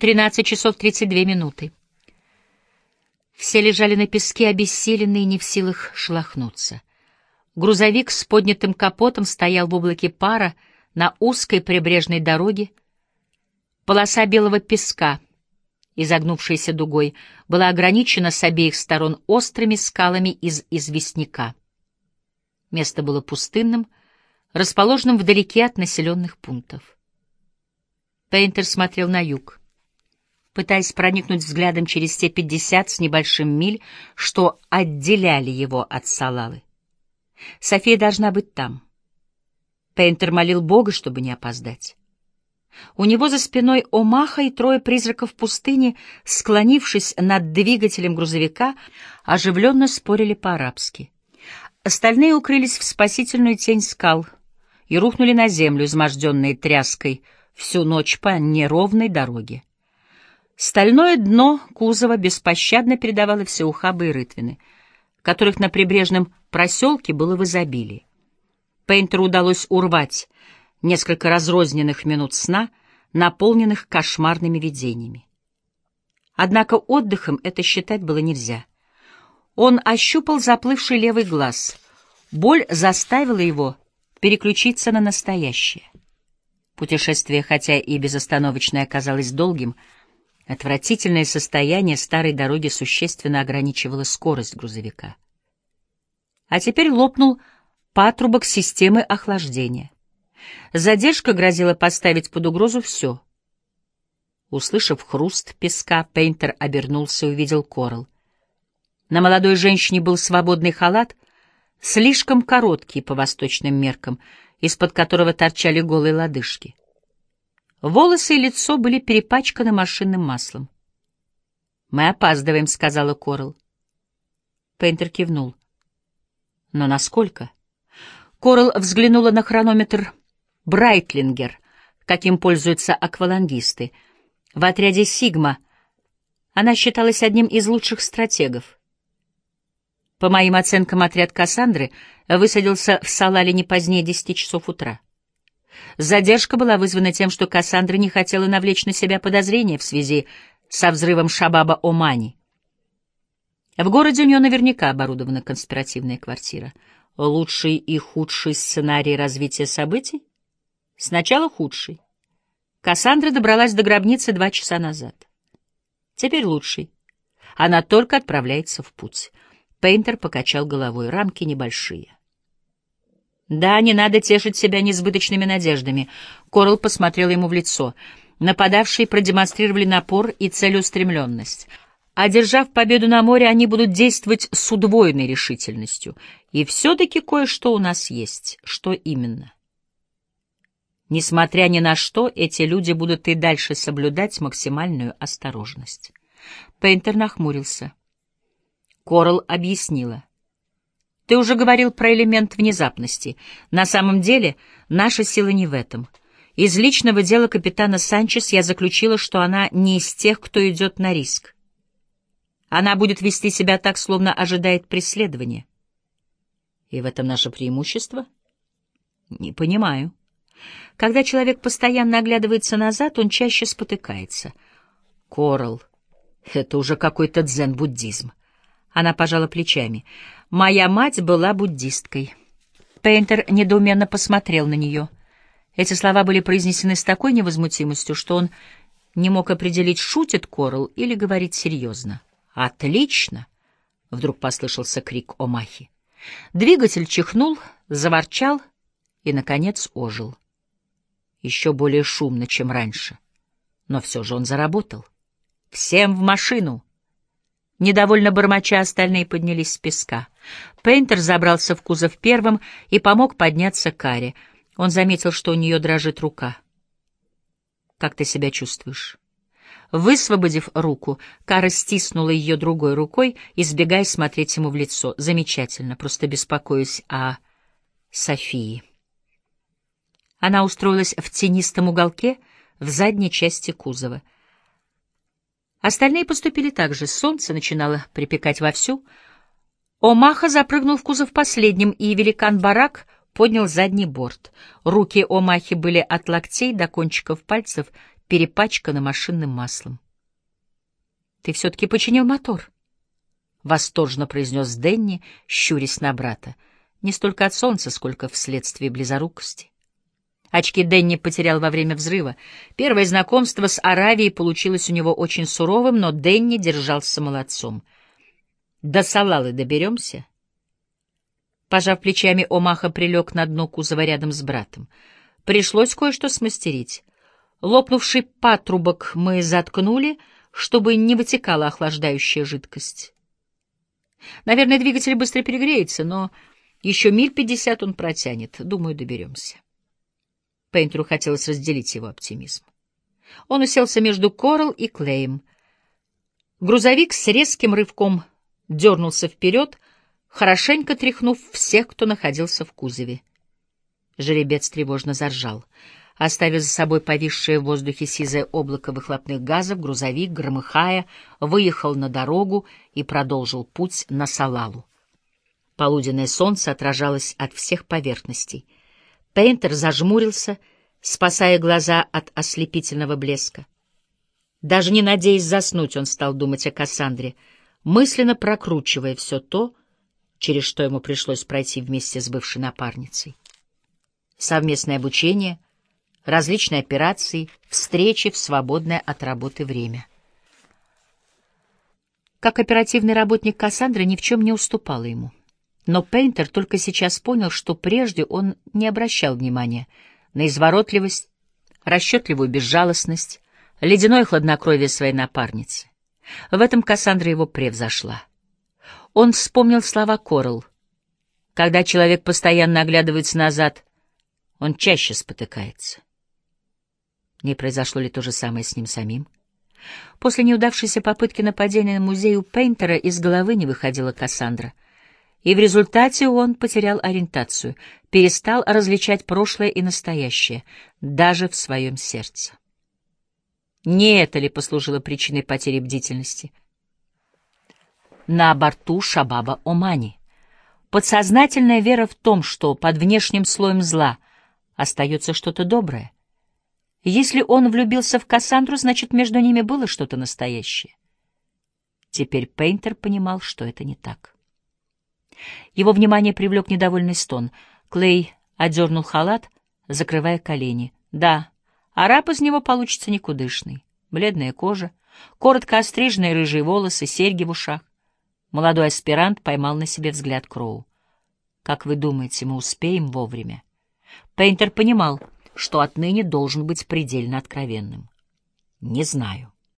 13 часов 32 минуты. Все лежали на песке, обессиленные, не в силах шлахнуться. Грузовик с поднятым капотом стоял в облаке пара на узкой прибрежной дороге. Полоса белого песка, изогнувшаяся дугой, была ограничена с обеих сторон острыми скалами из известняка. Место было пустынным, расположенным вдалеке от населенных пунктов. Пейнтер смотрел на юг, пытаясь проникнуть взглядом через те пятьдесят с небольшим миль, что отделяли его от Салалы. София должна быть там. Пейнтер молил Бога, чтобы не опоздать. У него за спиной Омаха и трое призраков пустыни, склонившись над двигателем грузовика, оживленно спорили по-арабски. Остальные укрылись в спасительную тень скал и рухнули на землю, изможденные тряской, всю ночь по неровной дороге. Стальное дно кузова беспощадно передавало все ухабы и рытвины, которых на прибрежном проселке было в изобилии. Пейнтеру удалось урвать несколько разрозненных минут сна, наполненных кошмарными видениями. Однако отдыхом это считать было нельзя. Он ощупал заплывший левый глаз. Боль заставила его переключиться на настоящее. Путешествие, хотя и безостановочное, оказалось долгим, отвратительное состояние старой дороги существенно ограничивало скорость грузовика. А теперь лопнул патрубок системы охлаждения. Задержка грозила поставить под угрозу все. Услышав хруст песка, Пейнтер обернулся и увидел Корал. На молодой женщине был свободный халат, слишком короткий по восточным меркам, из-под которого торчали голые лодыжки. Волосы и лицо были перепачканы машинным маслом. «Мы опаздываем», — сказала Корал. Пейнтер кивнул. «Но насколько?» Корал взглянула на хронометр Брайтлингер, каким пользуются аквалангисты. В отряде «Сигма» она считалась одним из лучших стратегов. По моим оценкам, отряд Кассандры высадился в Салале не позднее десяти часов утра. Задержка была вызвана тем, что Кассандра не хотела навлечь на себя подозрения в связи со взрывом Шабаба Омани. В городе у нее наверняка оборудована конспиративная квартира. Лучший и худший сценарий развития событий? Сначала худший. Кассандра добралась до гробницы два часа назад. Теперь лучший. Она только отправляется в путь. Пейнтер покачал головой. Рамки небольшие. Да, не надо тешить себя несбыточными надеждами. Корл посмотрел ему в лицо. Нападавшие продемонстрировали напор и целеустремленность. Одержав победу на море, они будут действовать с удвоенной решительностью. И все-таки кое-что у нас есть. Что именно? — Несмотря ни на что, эти люди будут и дальше соблюдать максимальную осторожность. Пейнтер нахмурился. Корал объяснила. Ты уже говорил про элемент внезапности. На самом деле, наша сила не в этом. Из личного дела капитана Санчес я заключила, что она не из тех, кто идет на риск. Она будет вести себя так, словно ожидает преследования. И в этом наше преимущество? Не понимаю. Когда человек постоянно оглядывается назад, он чаще спотыкается. Корал, это уже какой-то дзен-буддизм. Она пожала плечами. Моя мать была буддисткой. Пейнтер недоуменно посмотрел на нее. Эти слова были произнесены с такой невозмутимостью, что он не мог определить, шутит Корал или говорит серьезно. «Отлично!» — вдруг послышался крик Омахи. Двигатель чихнул, заворчал и, наконец, ожил еще более шумно, чем раньше. Но все же он заработал. «Всем в машину!» Недовольно бормоча, остальные поднялись с песка. Пейнтер забрался в кузов первым и помог подняться Каре. Он заметил, что у нее дрожит рука. «Как ты себя чувствуешь?» Высвободив руку, Кара стиснула ее другой рукой, избегая смотреть ему в лицо. «Замечательно, просто беспокоюсь о Софии». Она устроилась в тенистом уголке в задней части кузова. Остальные поступили так же. Солнце начинало припекать вовсю. Омаха запрыгнул в кузов последним, и великан-барак поднял задний борт. Руки Омахи были от локтей до кончиков пальцев перепачкана машинным маслом. «Ты все-таки починил мотор?» — восторженно произнес Денни, щурясь на брата. Не столько от солнца, сколько вследствие близорукости. Очки Денни потерял во время взрыва. Первое знакомство с Аравией получилось у него очень суровым, но Денни держался молодцом. «До Салалы доберемся?» Пожав плечами, Омаха прилег на дно кузова рядом с братом. Пришлось кое-что смастерить. Лопнувший патрубок мы заткнули, чтобы не вытекала охлаждающая жидкость. Наверное, двигатель быстро перегреется, но еще миль пятьдесят он протянет. Думаю, доберемся. Пейнтеру хотелось разделить его оптимизм. Он уселся между Корал и Клеем. Грузовик с резким рывком дернулся вперед, хорошенько тряхнув всех, кто находился в кузове. Жеребец тревожно заржал. Оставив за собой повисшее в воздухе сизое облако выхлопных газов, грузовик, громыхая, выехал на дорогу и продолжил путь на Салалу. Полуденное солнце отражалось от всех поверхностей. Пейнтер зажмурился, спасая глаза от ослепительного блеска. Даже не надеясь заснуть, он стал думать о Кассандре, мысленно прокручивая все то, через что ему пришлось пройти вместе с бывшей напарницей. Совместное обучение, различные операции, встречи в свободное от работы время. Как оперативный работник Кассандры ни в чем не уступала ему. Но Пейнтер только сейчас понял, что прежде он не обращал внимания на изворотливость, расчетливую безжалостность, ледяное хладнокровие своей напарницы. В этом Кассандра его превзошла. Он вспомнил слова Корл. Когда человек постоянно оглядывается назад, он чаще спотыкается. Не произошло ли то же самое с ним самим? После неудавшейся попытки нападения на музей у Пейнтера из головы не выходила Кассандра — и в результате он потерял ориентацию, перестал различать прошлое и настоящее, даже в своем сердце. Не это ли послужило причиной потери бдительности? На борту Шабаба Омани. Подсознательная вера в том, что под внешним слоем зла остается что-то доброе. Если он влюбился в Кассандру, значит, между ними было что-то настоящее. Теперь Пейнтер понимал, что это не так. Его внимание привлек недовольный стон. Клей одернул халат, закрывая колени. Да, араб из него получится никудышный. Бледная кожа, коротко остриженные рыжие волосы, серьги в ушах. Молодой аспирант поймал на себе взгляд Кроу. «Как вы думаете, мы успеем вовремя?» Пейнтер понимал, что отныне должен быть предельно откровенным. «Не знаю».